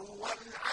وهو العليم